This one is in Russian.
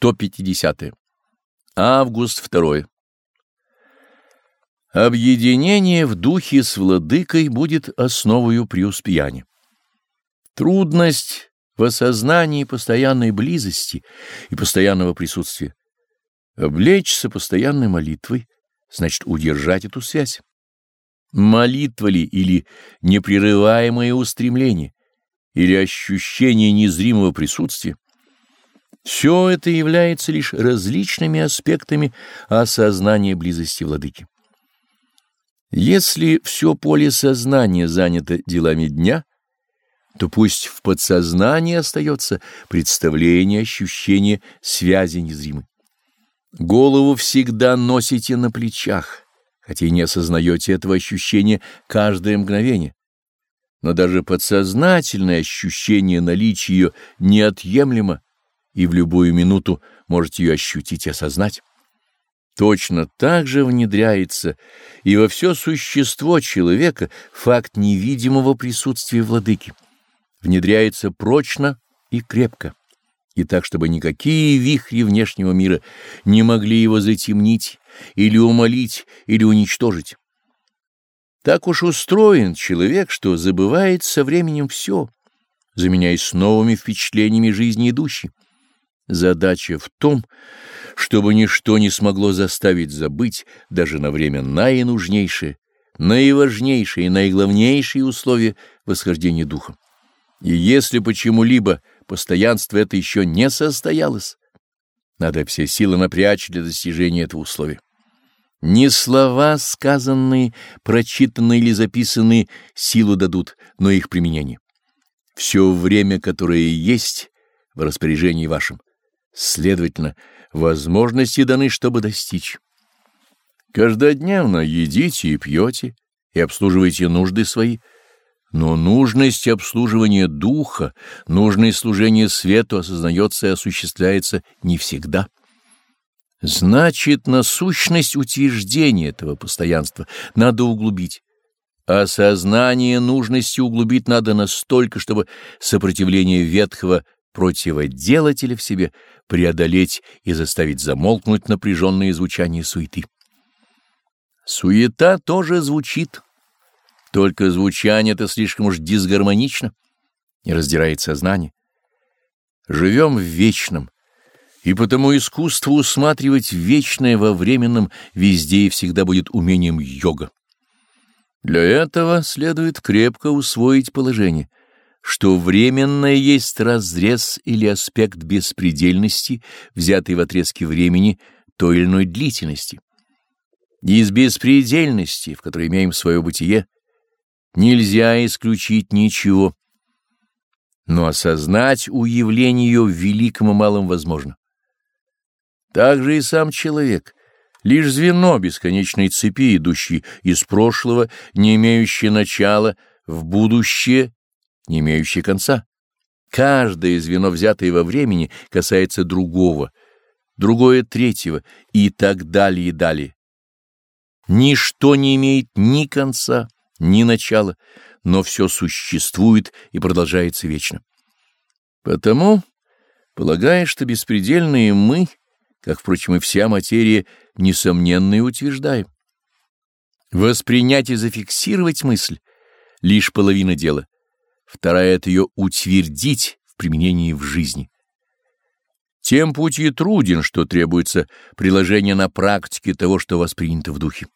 150. -е. Август 2. Объединение в духе с владыкой будет основою преуспеяния. Трудность в осознании постоянной близости и постоянного присутствия. Облечься постоянной молитвой значит удержать эту связь. Молитва ли или непрерываемое устремление, или ощущение незримого присутствия — все это является лишь различными аспектами осознания близости владыки. Если все поле сознания занято делами дня, то пусть в подсознании остается представление, ощущение связи незримой. Голову всегда носите на плечах, хотя и не осознаете этого ощущения каждое мгновение. Но даже подсознательное ощущение наличия ее неотъемлемо и в любую минуту можете ее ощутить и осознать. Точно так же внедряется и во все существо человека факт невидимого присутствия владыки. Внедряется прочно и крепко, и так, чтобы никакие вихри внешнего мира не могли его затемнить или умолить, или уничтожить. Так уж устроен человек, что забывает со временем все, заменяясь новыми впечатлениями жизни идущей. Задача в том, чтобы ничто не смогло заставить забыть даже на время наинужнейшее, наиважнейшее и наиглавнейшее условие восхождения духа. И если почему-либо постоянство это еще не состоялось, надо все силы напрячь для достижения этого условия. Не слова, сказанные, прочитанные или записанные, силу дадут, но их применение. Все время, которое есть в распоряжении вашем, Следовательно, возможности даны, чтобы достичь. Каждодневно едите и пьете, и обслуживаете нужды свои, но нужность обслуживания духа, нужное служение свету осознается и осуществляется не всегда. Значит, насущность утверждения этого постоянства надо углубить. Осознание нужности углубить надо настолько, чтобы сопротивление ветхого противоделателя в себе преодолеть и заставить замолкнуть напряженное звучание суеты. Суета тоже звучит, только звучание это слишком уж дисгармонично, не раздирает сознание. Живем в вечном, и потому искусство усматривать вечное во временном везде и всегда будет умением йога. Для этого следует крепко усвоить положение — что временное есть разрез или аспект беспредельности, взятый в отрезке времени той или иной длительности. Из беспредельности, в которой имеем свое бытие, нельзя исключить ничего, но осознать уявление ее в великом и малом возможно. Также и сам человек — лишь звено бесконечной цепи, идущей из прошлого, не имеющее начала, в будущее не имеющий конца. Каждое звено, взятое во времени, касается другого, другое третьего и так далее и далее. Ничто не имеет ни конца, ни начала, но все существует и продолжается вечно. Потому, полагая, что беспредельные мы, как, впрочем, и вся материя, несомненно и утверждаем. Воспринять и зафиксировать мысль — лишь половина дела — вторая — это ее утвердить в применении в жизни. Тем путь и труден, что требуется приложение на практике того, что воспринято в духе.